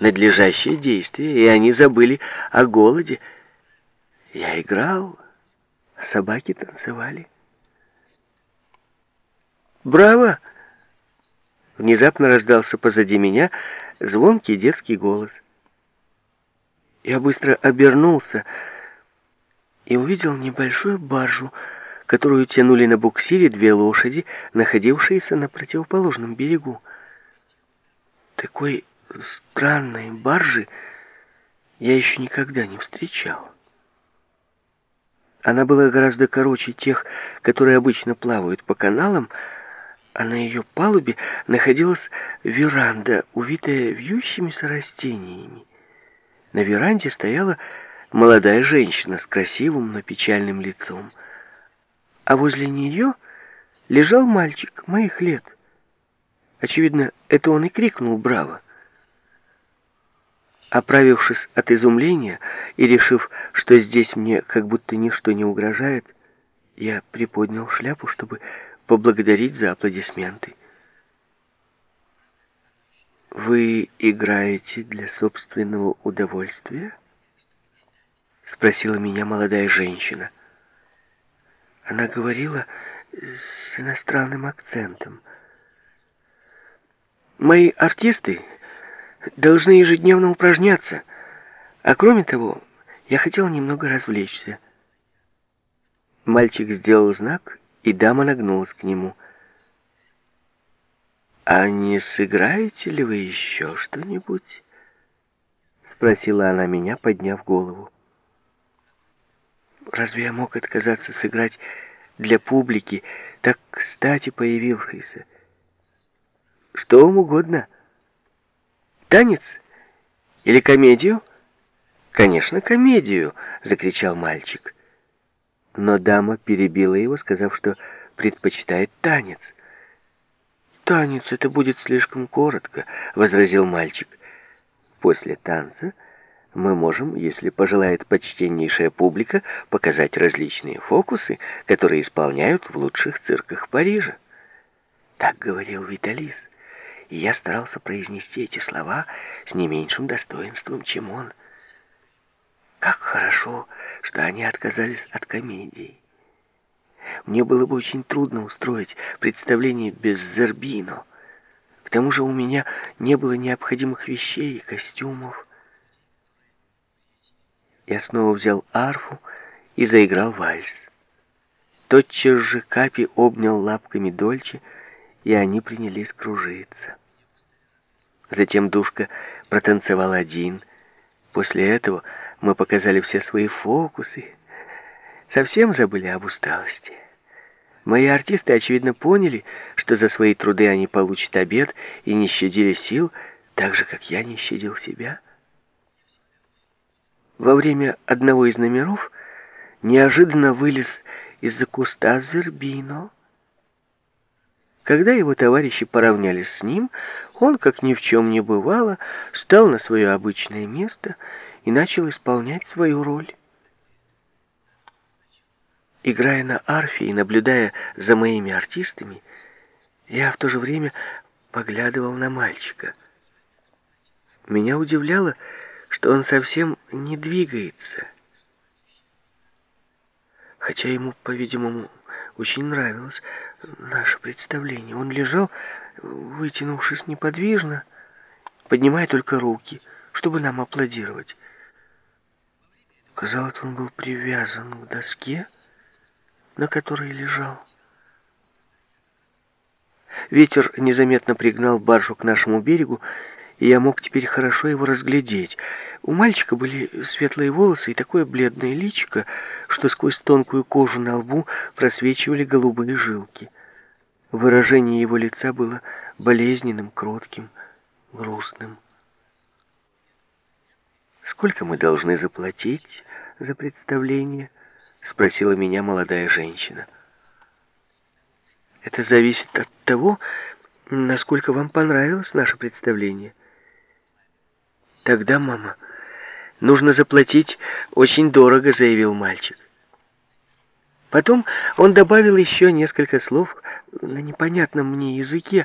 надлежащее действие, и они забыли о голоде. Я играл, а собаки танцевали. «Браво!» Внезапно раздался позади меня звонкий детский голос. Я быстро обернулся и увидел небольшую баржу, которую тянули на буксире две лошади, находившиеся на противоположном берегу. Такой странной баржи я еще никогда не встречал. Она была гораздо короче тех, которые обычно плавают по каналам, а на ее палубе находилась веранда, увитая вьющимися растениями. На веранде стояла молодая женщина с красивым, но печальным лицом. А возле нее лежал мальчик моих лет. Очевидно, это он и крикнул «Браво!». Оправившись от изумления и решив, что здесь мне как будто ничто не угрожает, я приподнял шляпу, чтобы поблагодарить за аплодисменты. «Вы играете для собственного удовольствия?» Спросила меня молодая женщина. Она говорила с иностранным акцентом. «Мои артисты должны ежедневно упражняться, а кроме того, я хотел немного развлечься». Мальчик сделал знак, и дама нагнулась к нему. «А не сыграете ли вы еще что-нибудь?» Спросила она меня, подняв голову. Разве я мог отказаться сыграть для публики, так кстати появившейся? Что вам угодно. Танец или комедию? Конечно, комедию, закричал мальчик. Но дама перебила его, сказав, что предпочитает танец. «Танец — это будет слишком коротко», — возразил мальчик. «После танца мы можем, если пожелает почтеннейшая публика, показать различные фокусы, которые исполняют в лучших цирках Парижа». Так говорил Виталис, и я старался произнести эти слова с не меньшим достоинством, чем он. Как хорошо, что они отказались от комедии. Мне было бы очень трудно устроить представление без Зербино. К тому же у меня не было необходимых вещей и костюмов. Я снова взял арфу и заиграл вальс. Тотчас же Капи обнял лапками Дольче, и они принялись кружиться. Затем Душка протанцевал один. После этого мы показали все свои фокусы. Совсем забыли об усталости. Мои артисты, очевидно, поняли, что за свои труды они получат обед и не щадили сил, так же, как я не щадил себя. Во время одного из номеров неожиданно вылез из-за куста Зербино. Когда его товарищи поравнялись с ним, он, как ни в чем не бывало, встал на свое обычное место и начал исполнять свою роль. Играя на арфе и наблюдая за моими артистами, я в то же время поглядывал на мальчика. Меня удивляло, что он совсем не двигается. Хотя ему, по-видимому, очень нравилось наше представление. Он лежал, вытянувшись неподвижно, поднимая только руки, чтобы нам аплодировать. Казалось, он был привязан к доске, на которой лежал. Ветер незаметно пригнал баржу к нашему берегу, и я мог теперь хорошо его разглядеть. У мальчика были светлые волосы и такое бледное личико, что сквозь тонкую кожу на лбу просвечивали голубые жилки. Выражение его лица было болезненным, кротким, грустным. «Сколько мы должны заплатить за представление?» — спросила меня молодая женщина. «Это зависит от того, насколько вам понравилось наше представление». «Тогда, мама, нужно заплатить очень дорого», — заявил мальчик. Потом он добавил еще несколько слов на непонятном мне языке,